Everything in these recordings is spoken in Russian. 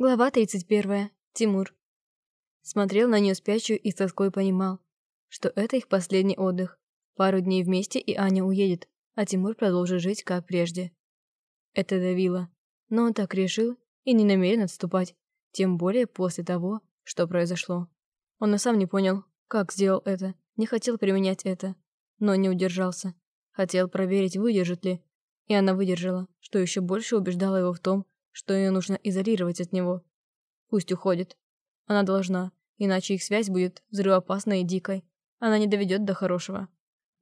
Глава 31. Тимур. Смотрел на нее спящую и с тоской понимал, что это их последний отдых. Пару дней вместе, и Аня уедет, а Тимур продолжит жить, как прежде. Это давило. Но он так решил и не намерен отступать, тем более после того, что произошло. Он и сам не понял, как сделал это, не хотел применять это, но не удержался. Хотел проверить, выдержит ли. И она выдержала, что еще больше убеждало его в том, что ее нужно изолировать от него. Пусть уходит. Она должна, иначе их связь будет взрывоопасной и дикой. Она не доведет до хорошего.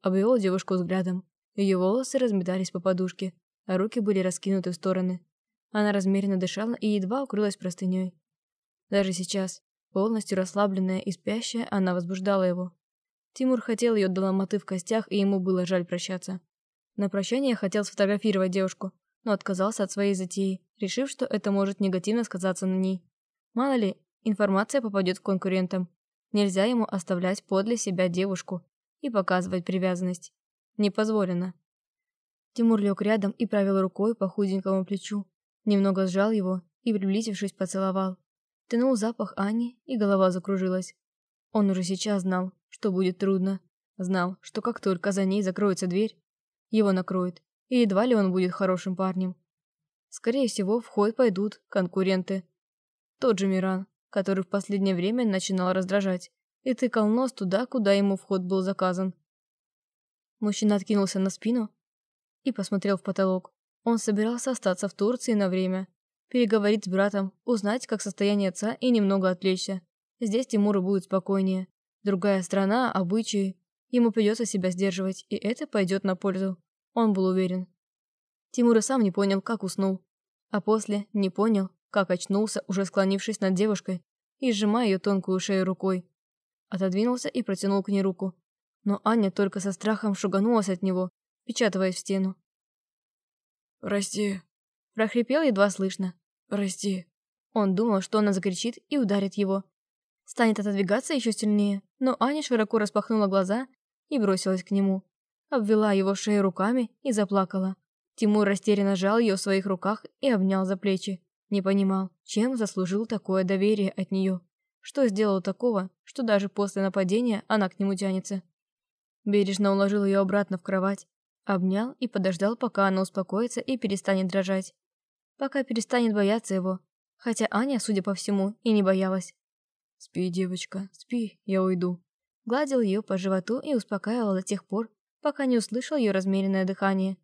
Обвел девушку взглядом. Ее волосы разметались по подушке, а руки были раскинуты в стороны. Она размеренно дышала и едва укрылась простыней. Даже сейчас, полностью расслабленная и спящая, она возбуждала его. Тимур хотел ее до ломоты в костях, и ему было жаль прощаться. На прощание хотел сфотографировать девушку, но отказался от своей затеи, решив, что это может негативно сказаться на ней. Мало ли, информация попадет к конкурентам. Нельзя ему оставлять подле себя девушку и показывать привязанность. Не позволено. Тимур лег рядом и провел рукой по худенькому плечу. Немного сжал его и, приблизившись, поцеловал. Тянул запах Ани, и голова закружилась. Он уже сейчас знал, что будет трудно. Знал, что как только за ней закроется дверь, его накроет и едва ли он будет хорошим парнем. Скорее всего, в ход пойдут конкуренты. Тот же Миран, который в последнее время начинал раздражать, и тыкал нос туда, куда ему вход был заказан. Мужчина откинулся на спину и посмотрел в потолок. Он собирался остаться в Турции на время, переговорить с братом, узнать, как состояние отца и немного отвлечься. Здесь Тимуру будет спокойнее. Другая страна, обычаи. Ему придется себя сдерживать, и это пойдет на пользу. Он был уверен. Тимур и сам не понял, как уснул. А после не понял, как очнулся, уже склонившись над девушкой и сжимая ее тонкую шею рукой. Отодвинулся и протянул к ней руку. Но Аня только со страхом шуганулась от него, печатываясь в стену. «Прости», – прохрипел едва слышно. «Прости». Он думал, что она закричит и ударит его. Станет отодвигаться еще сильнее, но Аня широко распахнула глаза и бросилась к нему обвела его шею руками и заплакала. Тимур растерянно сжал ее в своих руках и обнял за плечи. Не понимал, чем заслужил такое доверие от нее. Что сделал такого, что даже после нападения она к нему тянется. Бережно уложил ее обратно в кровать, обнял и подождал, пока она успокоится и перестанет дрожать. Пока перестанет бояться его, хотя Аня, судя по всему, и не боялась. «Спи, девочка, спи, я уйду». Гладил ее по животу и успокаивал до тех пор, пока не услышал ее размеренное дыхание.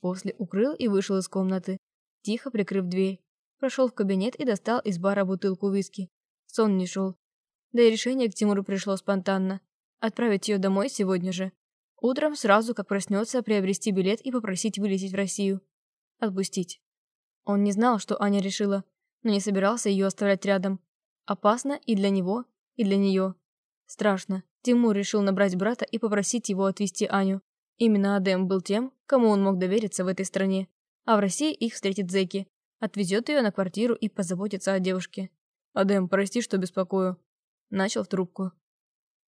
После укрыл и вышел из комнаты, тихо прикрыв дверь. Прошел в кабинет и достал из бара бутылку виски. Сон не шел. Да и решение к Тимуру пришло спонтанно. Отправить ее домой сегодня же. Утром, сразу как проснется, приобрести билет и попросить вылететь в Россию. Отпустить. Он не знал, что Аня решила, но не собирался ее оставлять рядом. Опасно и для него, и для нее. Страшно. Тимур решил набрать брата и попросить его отвезти Аню. Именно Адем был тем, кому он мог довериться в этой стране. А в России их встретит Зеки. Отвезет ее на квартиру и позаботится о девушке. «Адем, прости, что беспокою». Начал в трубку.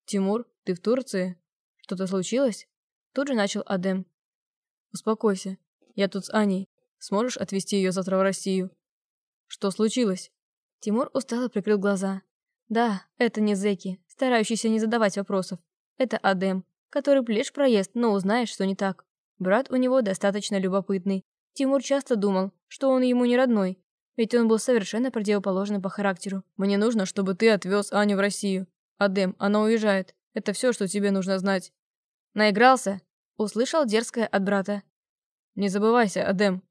«Тимур, ты в Турции? Что-то случилось?» Тут же начал Адем. «Успокойся. Я тут с Аней. Сможешь отвезти ее завтра в Россию?» «Что случилось?» Тимур устало прикрыл глаза. «Да, это не Зеки, старающийся не задавать вопросов. Это Адем, который плешь проезд, но узнаешь, что не так. Брат у него достаточно любопытный. Тимур часто думал, что он ему не родной, ведь он был совершенно противоположным по характеру. «Мне нужно, чтобы ты отвез Аню в Россию. Адем, она уезжает. Это все, что тебе нужно знать». «Наигрался?» – услышал дерзкое от брата. «Не забывайся, Адем».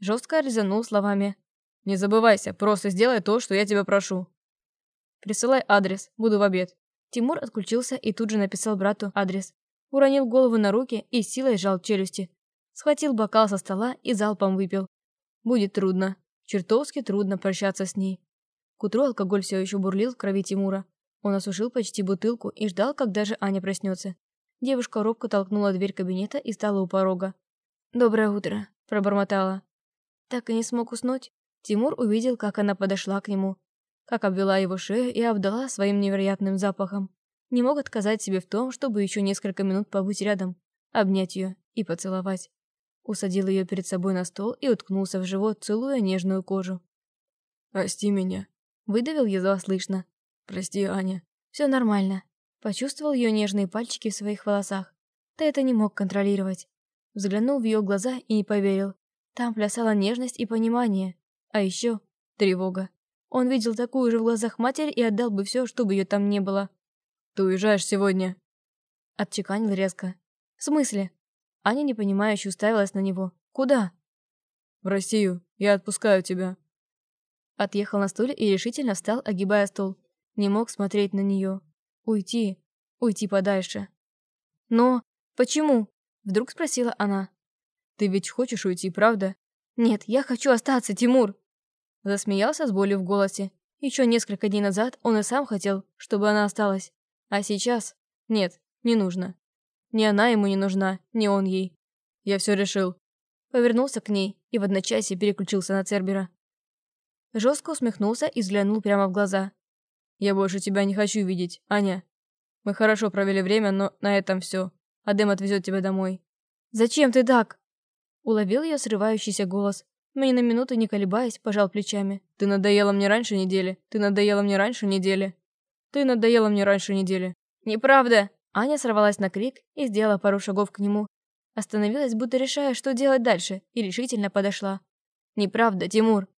Жестко резанул словами. «Не забывайся, просто сделай то, что я тебя прошу». «Присылай адрес, буду в обед». Тимур отключился и тут же написал брату адрес уронил голову на руки и силой сжал челюсти. Схватил бокал со стола и залпом выпил. Будет трудно. Чертовски трудно прощаться с ней. К утру алкоголь все еще бурлил в крови Тимура. Он осушил почти бутылку и ждал, когда же Аня проснется. Девушка робко толкнула дверь кабинета и стала у порога. «Доброе утро», – пробормотала. Так и не смог уснуть. Тимур увидел, как она подошла к нему, как обвела его шею и обдала своим невероятным запахом. Не мог отказать себе в том, чтобы еще несколько минут побыть рядом, обнять ее и поцеловать. Усадил ее перед собой на стол и уткнулся в живот, целуя нежную кожу. «Прости меня, Выдавил едва слышно. «Прости, Аня». «Все нормально». Почувствовал ее нежные пальчики в своих волосах. Ты это не мог контролировать. Взглянул в ее глаза и не поверил. Там плясала нежность и понимание. А еще тревога. Он видел такую же в глазах матери и отдал бы все, чтобы ее там не было. «Ты уезжаешь сегодня?» Отчеканил резко. «В смысле?» Аня непонимающе уставилась на него. «Куда?» «В Россию. Я отпускаю тебя». Отъехал на стуле и решительно встал, огибая стол. Не мог смотреть на нее. Уйти. Уйти подальше. «Но... почему?» Вдруг спросила она. «Ты ведь хочешь уйти, правда?» «Нет, я хочу остаться, Тимур!» Засмеялся с болью в голосе. Еще несколько дней назад он и сам хотел, чтобы она осталась. А сейчас... Нет, не нужно. Ни она ему не нужна, ни он ей. Я все решил. Повернулся к ней и в одночасье переключился на Цербера. Жестко усмехнулся и взглянул прямо в глаза. «Я больше тебя не хочу видеть, Аня. Мы хорошо провели время, но на этом все. Адем отвезет тебя домой». «Зачем ты так?» Уловил ее срывающийся голос. Ни на минуту не колебаясь, пожал плечами. «Ты надоела мне раньше недели. Ты надоела мне раньше недели. Ты надоела мне раньше недели». «Неправда!» Аня сорвалась на крик и сделала пару шагов к нему. Остановилась, будто решая, что делать дальше, и решительно подошла. «Неправда, Тимур.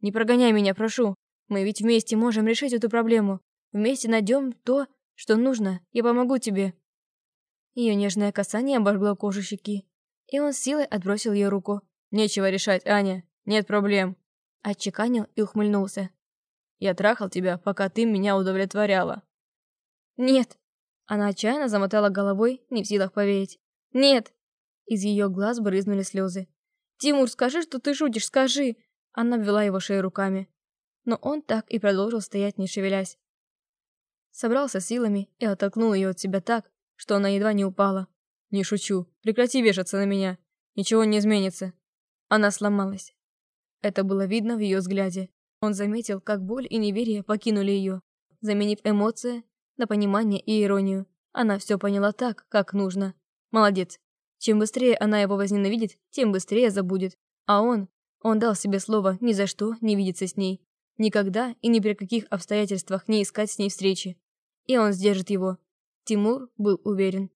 Не прогоняй меня, прошу. Мы ведь вместе можем решить эту проблему. Вместе найдем то, что нужно. Я помогу тебе». Ее нежное касание обожгло кожу щеки, и он силой отбросил ее руку. «Нечего решать, Аня. Нет проблем». Отчеканил и ухмыльнулся. «Я трахал тебя, пока ты меня удовлетворяла». «Нет». Она отчаянно замотала головой, не в силах поверить. «Нет». Из ее глаз брызнули слезы. «Тимур, скажи, что ты шутишь, скажи!» Она обвела его шею руками. Но он так и продолжил стоять, не шевелясь. Собрался силами и оттолкнул ее от себя так, что она едва не упала. «Не шучу. Прекрати вешаться на меня. Ничего не изменится». Она сломалась. Это было видно в ее взгляде. Он заметил, как боль и неверие покинули ее, заменив эмоции на понимание и иронию. Она все поняла так, как нужно. Молодец. Чем быстрее она его возненавидит, тем быстрее забудет. А он, он дал себе слово ни за что не видеться с ней. Никогда и ни при каких обстоятельствах не искать с ней встречи. И он сдержит его. Тимур был уверен.